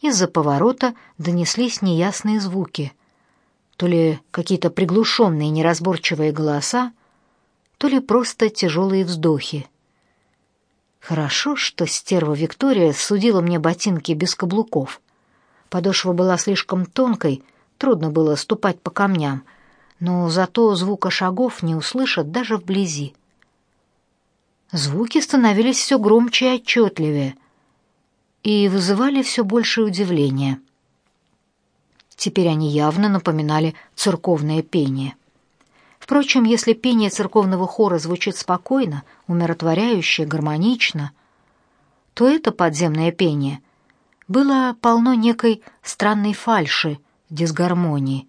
Из-за поворота донеслись неясные звуки. То ли какие-то приглушенные неразборчивые голоса, то ли просто тяжелые вздохи. Хорошо, что стерва Виктория судила мне ботинки без каблуков. Подошва была слишком тонкой, трудно было ступать по камням, но зато звука шагов не услышат даже вблизи. Звуки становились все громче и отчетливее и вызывали все большее удивление. Теперь они явно напоминали церковное пение. Впрочем, если пение церковного хора звучит спокойно, умиротворяюще, гармонично, то это подземное пение было полно некой странной фальши, дисгармонии.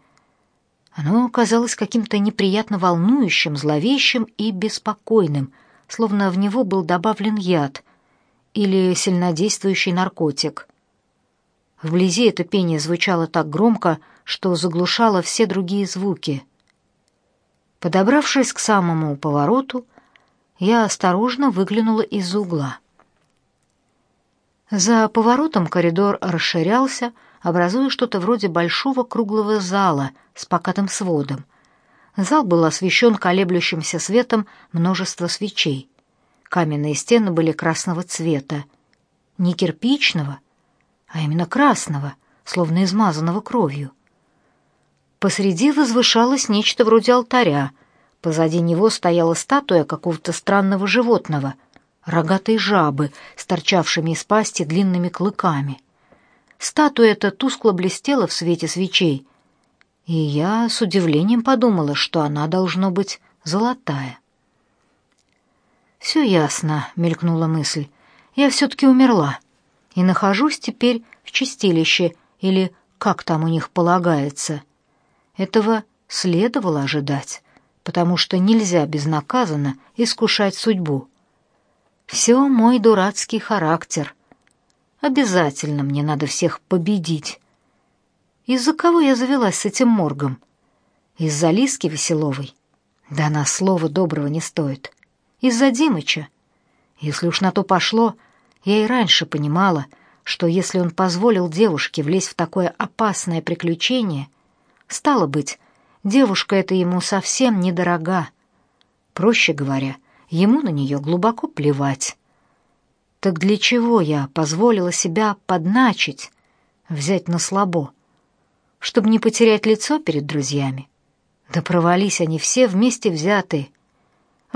Оно казалось каким-то неприятно волнующим, зловещим и беспокойным, словно в него был добавлен яд или сильнодействующий наркотик. Вблизи это пение звучало так громко, что заглушало все другие звуки — Подобравшись к самому повороту, я осторожно выглянула из угла. За поворотом коридор расширялся, образуя что-то вроде большого круглого зала с покатым сводом. Зал был освещен колеблющимся светом множества свечей. Каменные стены были красного цвета. Не кирпичного, а именно красного, словно измазанного кровью. Посреди возвышалось нечто вроде алтаря. Позади него стояла статуя какого-то странного животного, рогатой жабы с торчавшими из пасти длинными клыками. Статуя эта тускло блестела в свете свечей, и я с удивлением подумала, что она должно быть золотая. «Все ясно», — мелькнула мысль. «Я все-таки умерла и нахожусь теперь в чистилище, или как там у них полагается». Этого следовало ожидать, потому что нельзя безнаказанно искушать судьбу. Все мой дурацкий характер. Обязательно мне надо всех победить. Из-за кого я завелась с этим моргом? Из-за Лиски Веселовой? Да она слова доброго не стоит. Из-за Димыча? Если уж на то пошло, я и раньше понимала, что если он позволил девушке влезть в такое опасное приключение — Стало быть, девушка эта ему совсем недорога. Проще говоря, ему на нее глубоко плевать. Так для чего я позволила себя подначить, взять на слабо? Чтобы не потерять лицо перед друзьями? Да провались они все вместе взятые.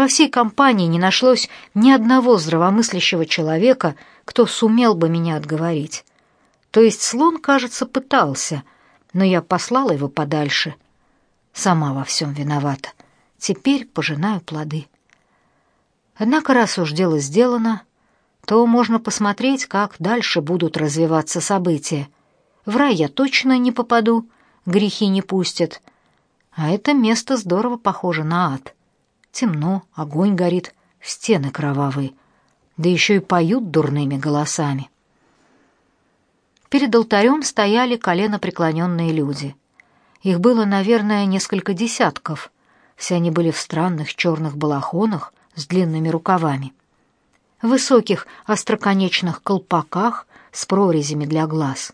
Во всей компании не нашлось ни одного здравомыслящего человека, кто сумел бы меня отговорить. То есть слон, кажется, пытался — но я послала его подальше. Сама во всем виновата. Теперь пожинаю плоды. Однако, раз уж дело сделано, то можно посмотреть, как дальше будут развиваться события. В рай я точно не попаду, грехи не пустят. А это место здорово похоже на ад. Темно, огонь горит, стены кровавые, да еще и поют дурными голосами. Перед алтарем стояли коленопреклоненные люди. Их было, наверное, несколько десятков. Все они были в странных черных балахонах с длинными рукавами. В высоких остроконечных колпаках с прорезями для глаз.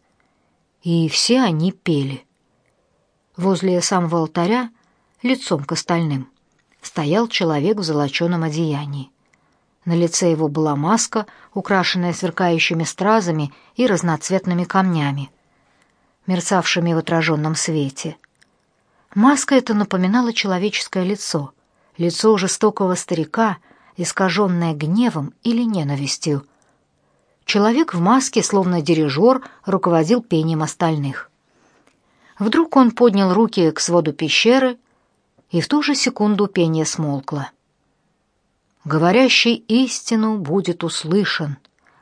И все они пели. Возле самого алтаря, лицом к остальным, стоял человек в золоченом одеянии. На лице его была маска, украшенная сверкающими стразами и разноцветными камнями, мерцавшими в отраженном свете. Маска эта напоминала человеческое лицо, лицо жестокого старика, искаженное гневом или ненавистью. Человек в маске, словно дирижер, руководил пением остальных. Вдруг он поднял руки к своду пещеры, и в ту же секунду пение смолкло говорящий истину будет услышан,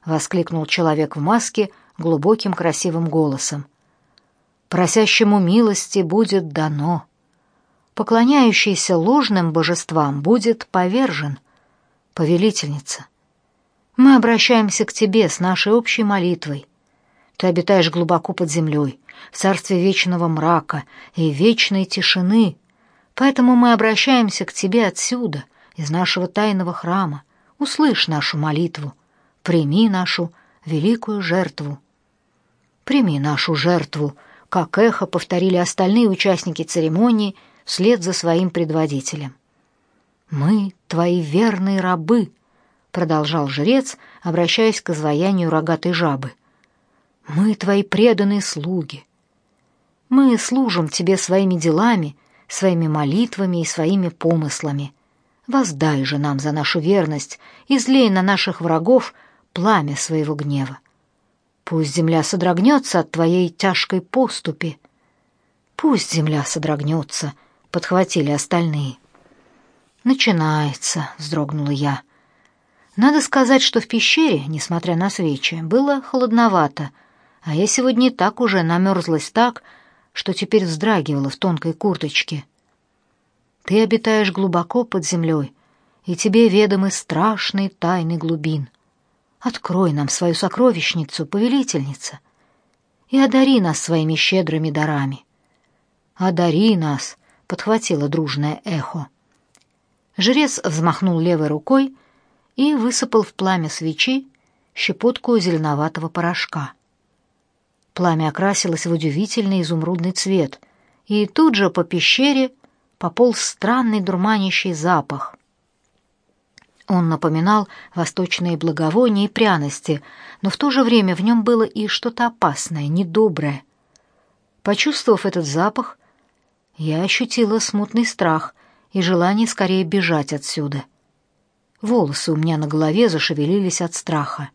воскликнул человек в маске глубоким красивым голосом. Просящему милости будет дано, поклоняющийся ложным божествам будет повержен. Повелительница, мы обращаемся к тебе с нашей общей молитвой. Ты обитаешь глубоко под землей, в царстве вечного мрака и вечной тишины, поэтому мы обращаемся к тебе отсюда — из нашего тайного храма, услышь нашу молитву, прими нашу великую жертву. Прими нашу жертву, как эхо повторили остальные участники церемонии вслед за своим предводителем. Мы твои верные рабы, продолжал жрец, обращаясь к изваянию рогатой жабы. Мы твои преданные слуги. Мы служим тебе своими делами, своими молитвами и своими помыслами. Воздай же нам за нашу верность, излей на наших врагов пламя своего гнева. Пусть земля содрогнется от твоей тяжкой поступи. Пусть земля содрогнется, подхватили остальные. Начинается, вздрогнула я. Надо сказать, что в пещере, несмотря на свечи, было холодновато, а я сегодня так уже намерзлась так, что теперь вздрагивала в тонкой курточке. Ты обитаешь глубоко под землей, и тебе ведомы страшные тайны глубин. Открой нам свою сокровищницу, повелительница, и одари нас своими щедрыми дарами. Одари нас, подхватило дружное эхо. Жрец взмахнул левой рукой и высыпал в пламя свечи щепотку зеленоватого порошка. Пламя окрасилось в удивительный изумрудный цвет, и тут же по пещере пополз странный дурманящий запах. Он напоминал восточные благовония и пряности, но в то же время в нем было и что-то опасное, недоброе. Почувствовав этот запах, я ощутила смутный страх и желание скорее бежать отсюда. Волосы у меня на голове зашевелились от страха.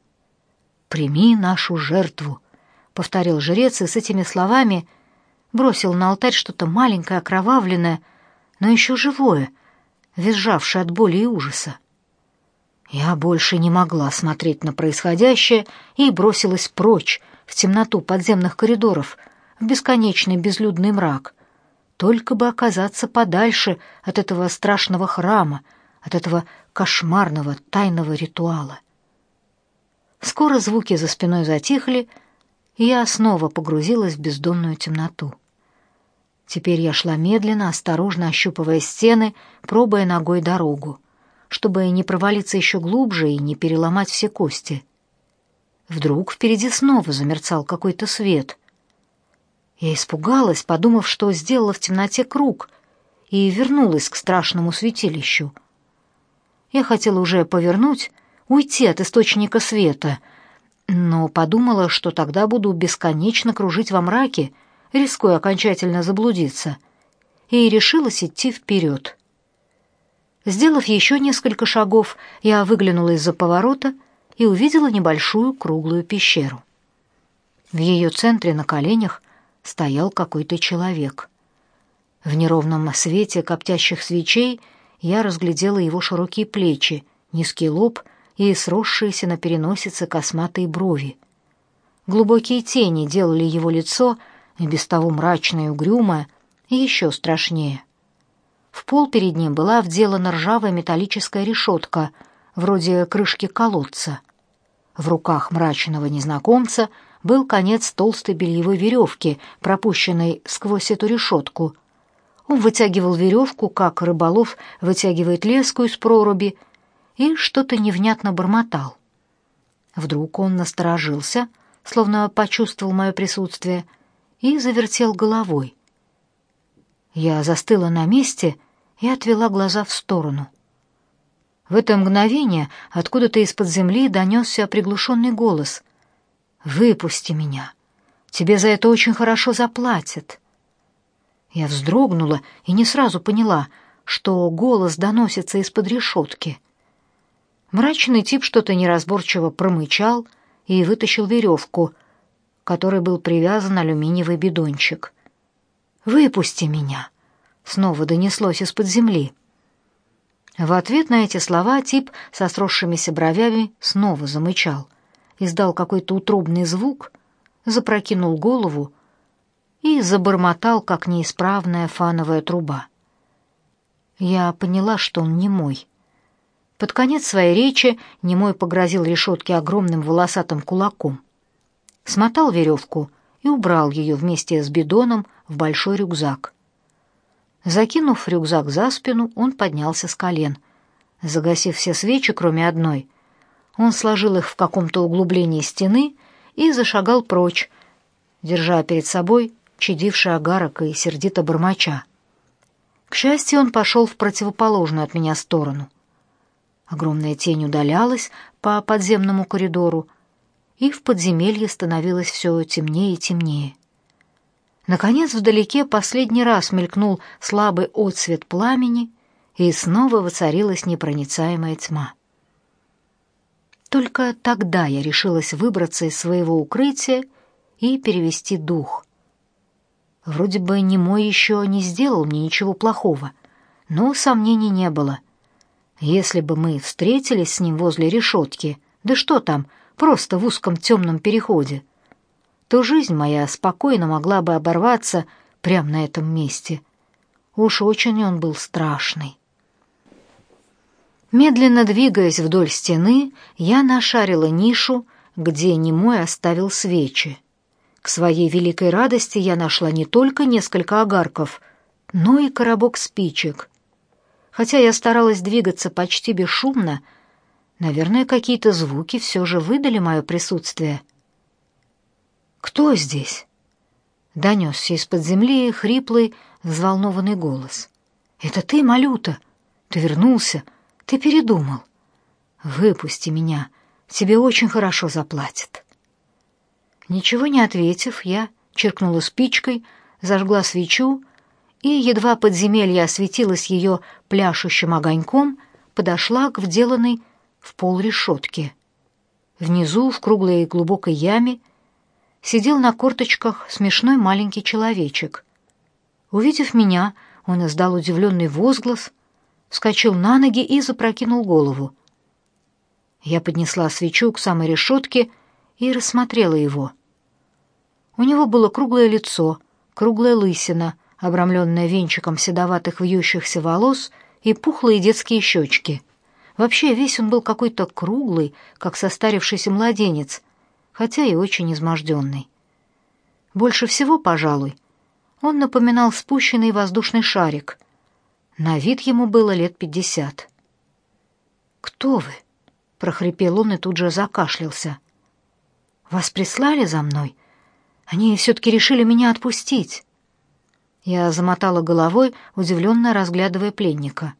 «Прими нашу жертву», — повторил жрец и с этими словами бросил на алтарь что-то маленькое, окровавленное, но еще живое, визжавшее от боли и ужаса. Я больше не могла смотреть на происходящее и бросилась прочь, в темноту подземных коридоров, в бесконечный безлюдный мрак. Только бы оказаться подальше от этого страшного храма, от этого кошмарного тайного ритуала. Скоро звуки за спиной затихли, и я снова погрузилась в бездонную темноту. Теперь я шла медленно, осторожно ощупывая стены, пробуя ногой дорогу, чтобы не провалиться еще глубже и не переломать все кости. Вдруг впереди снова замерцал какой-то свет. Я испугалась, подумав, что сделала в темноте круг, и вернулась к страшному святилищу. Я хотела уже повернуть, уйти от источника света, но подумала, что тогда буду бесконечно кружить во мраке, рискуя окончательно заблудиться, и решилась идти вперед. Сделав еще несколько шагов, я выглянула из-за поворота и увидела небольшую круглую пещеру. В ее центре на коленях стоял какой-то человек. В неровном свете коптящих свечей я разглядела его широкие плечи, низкий лоб и сросшиеся на переносице косматые брови. Глубокие тени делали его лицо и без того мрачное и угрюмое, еще страшнее. В пол перед ним была вделана ржавая металлическая решетка, вроде крышки колодца. В руках мрачного незнакомца был конец толстой бельевой веревки, пропущенной сквозь эту решетку. Он вытягивал веревку, как рыболов вытягивает леску из проруби, и что-то невнятно бормотал. Вдруг он насторожился, словно почувствовал мое присутствие, и завертел головой. Я застыла на месте и отвела глаза в сторону. В это мгновение откуда-то из-под земли донесся приглушенный голос. «Выпусти меня! Тебе за это очень хорошо заплатят!» Я вздрогнула и не сразу поняла, что голос доносится из-под решетки. Мрачный тип что-то неразборчиво промычал и вытащил веревку, которой был привязан алюминиевый бидончик. «Выпусти меня!» — снова донеслось из-под земли. В ответ на эти слова тип со сросшимися бровями снова замычал, издал какой-то утробный звук, запрокинул голову и забормотал, как неисправная фановая труба. Я поняла, что он не мой. Под конец своей речи немой погрозил решетке огромным волосатым кулаком. Смотал веревку и убрал ее вместе с бидоном в большой рюкзак. Закинув рюкзак за спину, он поднялся с колен. Загасив все свечи, кроме одной, он сложил их в каком-то углублении стены и зашагал прочь, держа перед собой чадивший агарок и сердито бормоча. К счастью, он пошел в противоположную от меня сторону. Огромная тень удалялась по подземному коридору, и в подземелье становилось все темнее и темнее. Наконец, вдалеке последний раз мелькнул слабый отсвет пламени, и снова воцарилась непроницаемая тьма. Только тогда я решилась выбраться из своего укрытия и перевести дух. Вроде бы немой еще не сделал мне ничего плохого, но сомнений не было. Если бы мы встретились с ним возле решетки, да что там, просто в узком темном переходе, то жизнь моя спокойно могла бы оборваться прямо на этом месте. Уж очень он был страшный. Медленно двигаясь вдоль стены, я нашарила нишу, где немой оставил свечи. К своей великой радости я нашла не только несколько огарков, но и коробок спичек. Хотя я старалась двигаться почти бесшумно, наверное, какие-то звуки все же выдали мое присутствие. «Кто здесь?» — донесся из-под земли хриплый, взволнованный голос. «Это ты, Малюта? Ты вернулся?» Ты передумал. Выпусти меня. Тебе очень хорошо заплатят. Ничего не ответив, я черкнула спичкой, зажгла свечу и едва подземелье осветилось ее пляшущим огоньком, подошла к вделанной в пол решетке. Внизу, в круглой и глубокой яме, сидел на корточках смешной маленький человечек. Увидев меня, он издал удивленный возглас, вскочил на ноги и запрокинул голову. Я поднесла свечу к самой решетке и рассмотрела его. У него было круглое лицо, круглая лысина, обрамленная венчиком седоватых вьющихся волос и пухлые детские щечки. Вообще весь он был какой-то круглый, как состарившийся младенец, хотя и очень изможденный. Больше всего, пожалуй, он напоминал спущенный воздушный шарик — на вид ему было лет пятьдесят. «Кто вы?» — прохрипел он и тут же закашлялся. «Вас прислали за мной? Они все-таки решили меня отпустить». Я замотала головой, удивленно разглядывая пленника.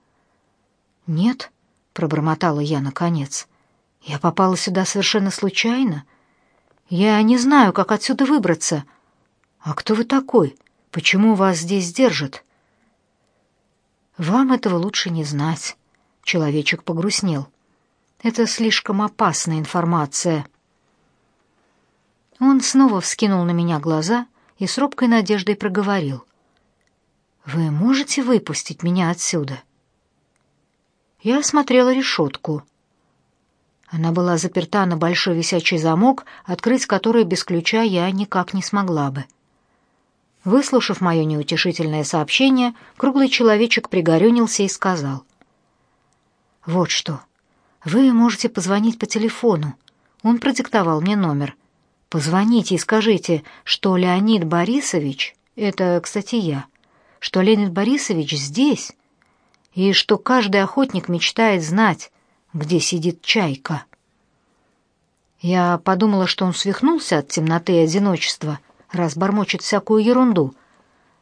«Нет», — пробормотала я наконец, — «я попала сюда совершенно случайно. Я не знаю, как отсюда выбраться. А кто вы такой? Почему вас здесь держат?» Вам этого лучше не знать. Человечек погрустнел. Это слишком опасная информация. Он снова вскинул на меня глаза и с робкой надеждой проговорил: Вы можете выпустить меня отсюда? Я осмотрела решетку. Она была заперта на большой висячий замок, открыть который без ключа я никак не смогла бы. Выслушав мое неутешительное сообщение, круглый человечек пригорюнился и сказал. «Вот что. Вы можете позвонить по телефону. Он продиктовал мне номер. Позвоните и скажите, что Леонид Борисович, это, кстати, я, что Леонид Борисович здесь, и что каждый охотник мечтает знать, где сидит чайка». Я подумала, что он свихнулся от темноты и одиночества — раз бормочет всякую ерунду.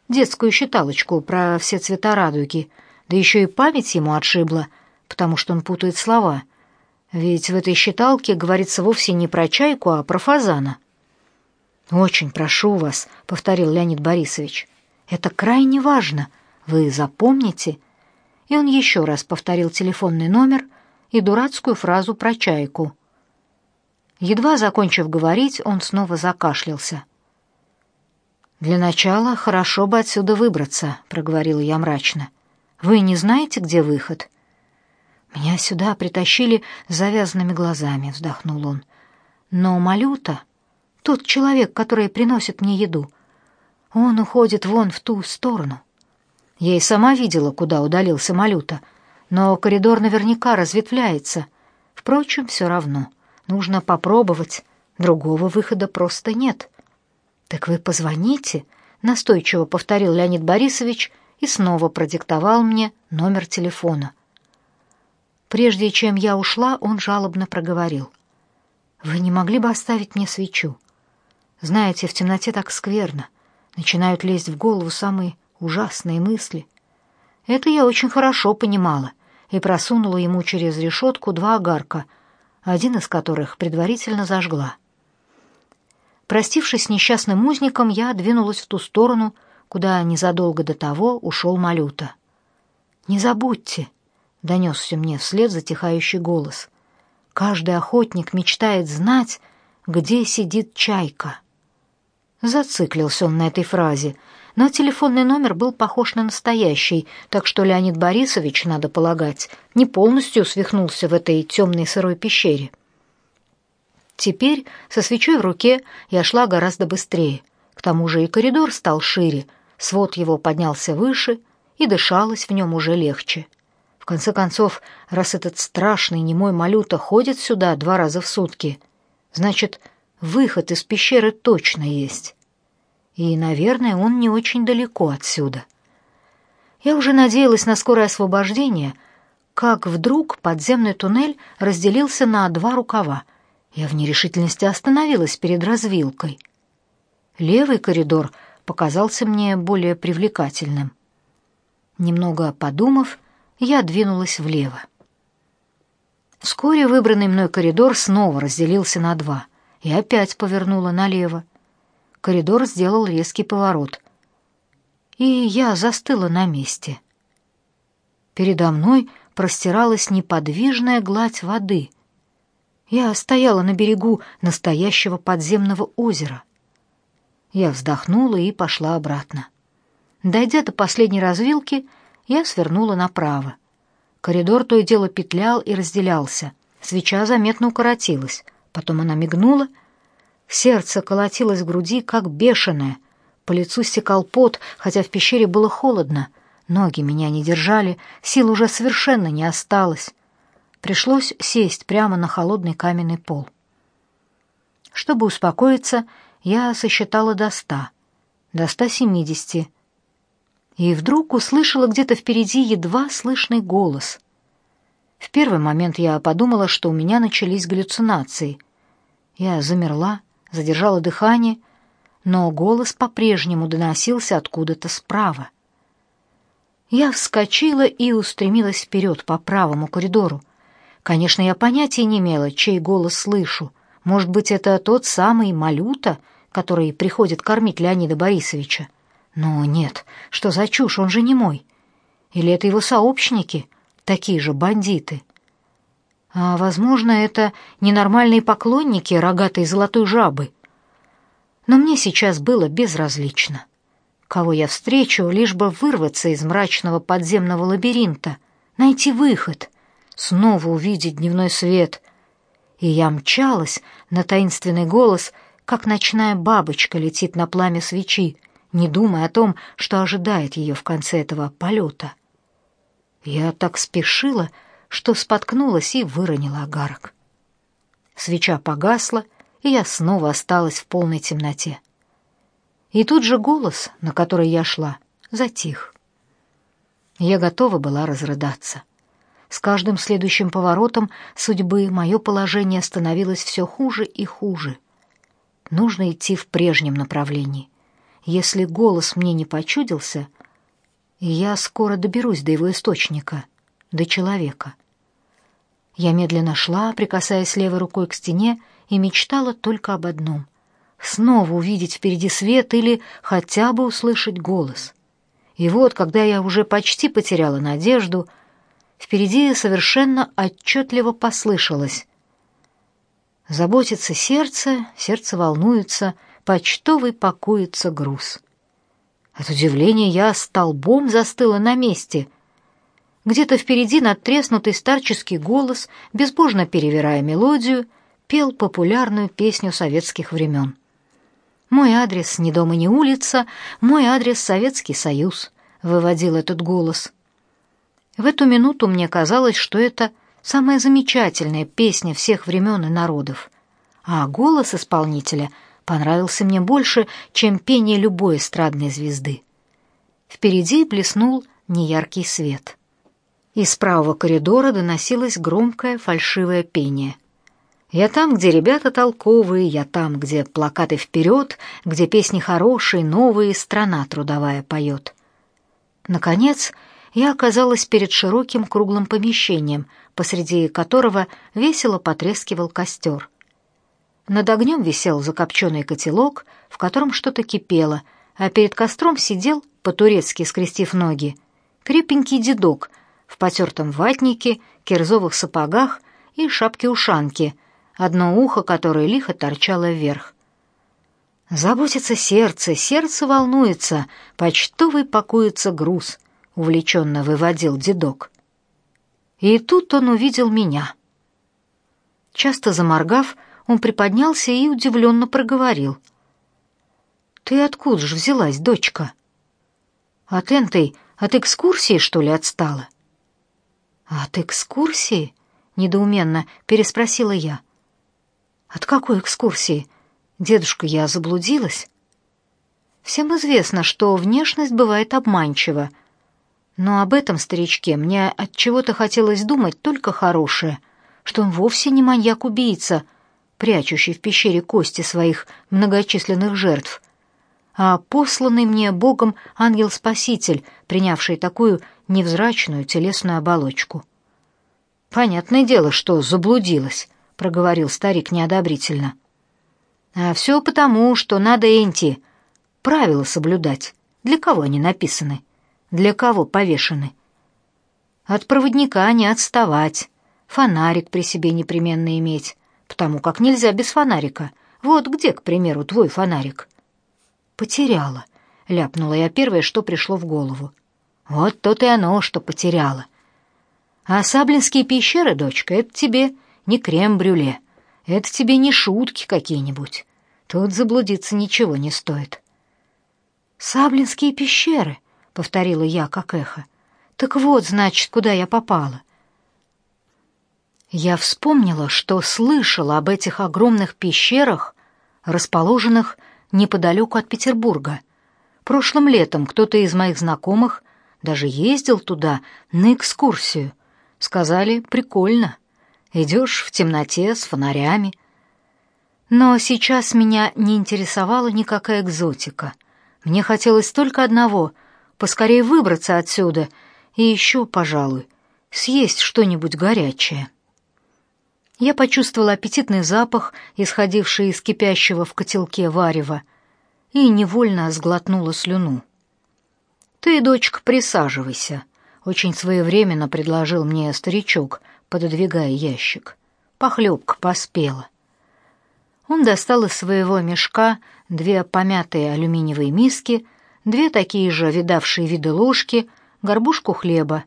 Детскую считалочку про все цвета радуги, да еще и память ему отшибла, потому что он путает слова. Ведь в этой считалке говорится вовсе не про чайку, а про фазана. «Очень прошу вас», — повторил Леонид Борисович, — «это крайне важно. Вы запомните». И он еще раз повторил телефонный номер и дурацкую фразу про чайку. Едва закончив говорить, он снова закашлялся. Для начала хорошо бы отсюда выбраться, проговорила я мрачно. Вы не знаете, где выход? Меня сюда притащили с завязанными глазами, вздохнул он. Но Малюта, тот человек, который приносит мне еду, он уходит вон в ту сторону. Я и сама видела, куда удалился Малюта, но коридор наверняка разветвляется. Впрочем, все равно. Нужно попробовать. Другого выхода просто нет. Так вы позвоните, настойчиво повторил Леонид Борисович и снова продиктовал мне номер телефона. Прежде чем я ушла, он жалобно проговорил: "Вы не могли бы оставить мне свечу? Знаете, в темноте так скверно. Начинают лезть в голову самые ужасные мысли. Это я очень хорошо понимала и просунула ему через решетку два огарка, один из которых предварительно зажгла. Простившись с несчастным узником, я двинулась в ту сторону, куда незадолго до того ушел Малюта. «Не забудьте», — донесся мне вслед затихающий голос, — «каждый охотник мечтает знать, где сидит чайка». Зациклился он на этой фразе, но телефонный номер был похож на настоящий, так что Леонид Борисович, надо полагать, не полностью свихнулся в этой темной сырой пещере. Теперь со свечой в руке я шла гораздо быстрее. К тому же и коридор стал шире, свод его поднялся выше, и дышалось в нем уже легче. В конце концов, раз этот страшный немой малюта ходит сюда два раза в сутки, значит, выход из пещеры точно есть. И, наверное, он не очень далеко отсюда. Я уже надеялась на скорое освобождение, как вдруг подземный туннель разделился на два рукава — я в нерешительности остановилась перед развилкой. Левый коридор показался мне более привлекательным. Немного подумав, я двинулась влево. Вскоре выбранный мной коридор снова разделился на два, и опять повернула налево. Коридор сделал резкий поворот, и я застыла на месте. Передо мной простиралась неподвижная гладь воды — я стояла на берегу настоящего подземного озера. Я вздохнула и пошла обратно. Дойдя до последней развилки, я свернула направо. Коридор то и дело петлял и разделялся. Свеча заметно укоротилась. Потом она мигнула. Сердце колотилось в груди, как бешеное. По лицу стекал пот, хотя в пещере было холодно. Ноги меня не держали, сил уже совершенно не осталось. Пришлось сесть прямо на холодный каменный пол. Чтобы успокоиться, я сосчитала до ста, до ста семидесяти, и вдруг услышала где-то впереди едва слышный голос. В первый момент я подумала, что у меня начались галлюцинации. Я замерла, задержала дыхание, но голос по-прежнему доносился откуда-то справа. Я вскочила и устремилась вперед по правому коридору, Конечно, я понятия не имела, чей голос слышу. Может быть, это тот самый Малюта, который приходит кормить Леонида Борисовича. Но нет, что за чушь, он же не мой. Или это его сообщники, такие же бандиты. А, возможно, это ненормальные поклонники рогатой золотой жабы. Но мне сейчас было безразлично. Кого я встречу, лишь бы вырваться из мрачного подземного лабиринта, найти выход — снова увидеть дневной свет. И я мчалась на таинственный голос, как ночная бабочка летит на пламя свечи, не думая о том, что ожидает ее в конце этого полета. Я так спешила, что споткнулась и выронила огарок. Свеча погасла, и я снова осталась в полной темноте. И тут же голос, на который я шла, затих. Я готова была разрыдаться. С каждым следующим поворотом судьбы мое положение становилось все хуже и хуже. Нужно идти в прежнем направлении. Если голос мне не почудился, я скоро доберусь до его источника, до человека. Я медленно шла, прикасаясь левой рукой к стене, и мечтала только об одном — снова увидеть впереди свет или хотя бы услышать голос. И вот, когда я уже почти потеряла надежду, впереди совершенно отчетливо послышалось. Заботится сердце, сердце волнуется, почтовый пакуется груз. От удивления я столбом застыла на месте. Где-то впереди надтреснутый старческий голос, безбожно перевирая мелодию, пел популярную песню советских времен. «Мой адрес не дом и не улица, мой адрес Советский Союз», — выводил этот голос — в эту минуту мне казалось, что это самая замечательная песня всех времен и народов. А голос исполнителя понравился мне больше, чем пение любой эстрадной звезды. Впереди блеснул неяркий свет. Из правого коридора доносилось громкое фальшивое пение. Я там, где ребята толковые, я там, где плакаты вперед, где песни хорошие, новые, страна трудовая поет. Наконец, я оказалась перед широким круглым помещением, посреди которого весело потрескивал костер. Над огнем висел закопченный котелок, в котором что-то кипело, а перед костром сидел, по-турецки скрестив ноги, крепенький дедок в потертом ватнике, кирзовых сапогах и шапке-ушанке, одно ухо которое лихо торчало вверх. Заботится сердце, сердце волнуется, почтовый пакуется груз, увлеченно выводил дедок. И тут он увидел меня. Часто заморгав, он приподнялся и удивленно проговорил. «Ты откуда же взялась, дочка?» «От энтой, от экскурсии, что ли, отстала?» «От экскурсии?» — недоуменно переспросила я. «От какой экскурсии?» Дедушка, я заблудилась. Всем известно, что внешность бывает обманчива, но об этом старичке мне от чего-то хотелось думать только хорошее, что он вовсе не маньяк-убийца, прячущий в пещере кости своих многочисленных жертв, а посланный мне Богом ангел-спаситель, принявший такую невзрачную телесную оболочку. Понятное дело, что заблудилась, проговорил старик неодобрительно. А все потому, что надо Энти правила соблюдать. Для кого они написаны? Для кого повешены? От проводника не отставать. Фонарик при себе непременно иметь, потому как нельзя без фонарика. Вот где, к примеру, твой фонарик? Потеряла, ляпнула я первое, что пришло в голову. Вот то и оно, что потеряла. А саблинские пещеры, дочка, это тебе не крем-брюле. Это тебе не шутки какие-нибудь. Тут заблудиться ничего не стоит. Саблинские пещеры, повторила я как эхо. Так вот, значит, куда я попала. Я вспомнила, что слышала об этих огромных пещерах, расположенных неподалеку от Петербурга. Прошлым летом кто-то из моих знакомых даже ездил туда на экскурсию. Сказали, прикольно. Идешь в темноте с фонарями, но сейчас меня не интересовала никакая экзотика. Мне хотелось только одного — поскорее выбраться отсюда и еще, пожалуй, съесть что-нибудь горячее. Я почувствовала аппетитный запах, исходивший из кипящего в котелке варева, и невольно сглотнула слюну. «Ты, дочка, присаживайся», — очень своевременно предложил мне старичок, пододвигая ящик. Похлебка поспела. Он достал из своего мешка две помятые алюминиевые миски, две такие же видавшие виды ложки, горбушку хлеба.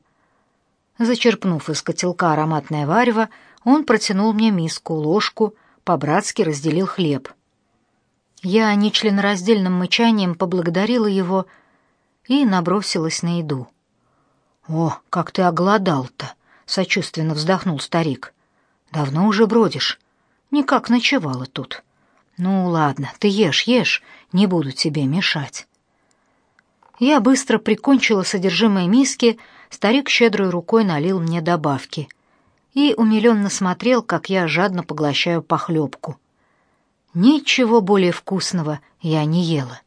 Зачерпнув из котелка ароматное варево, он протянул мне миску, ложку, по-братски разделил хлеб. Я нечленораздельным мычанием поблагодарила его и набросилась на еду. «О, как ты оголодал-то!» — сочувственно вздохнул старик. «Давно уже бродишь. Никак ночевала тут. Ну, ладно, ты ешь, ешь, не буду тебе мешать. Я быстро прикончила содержимое миски, старик щедрой рукой налил мне добавки и умиленно смотрел, как я жадно поглощаю похлебку. Ничего более вкусного я не ела.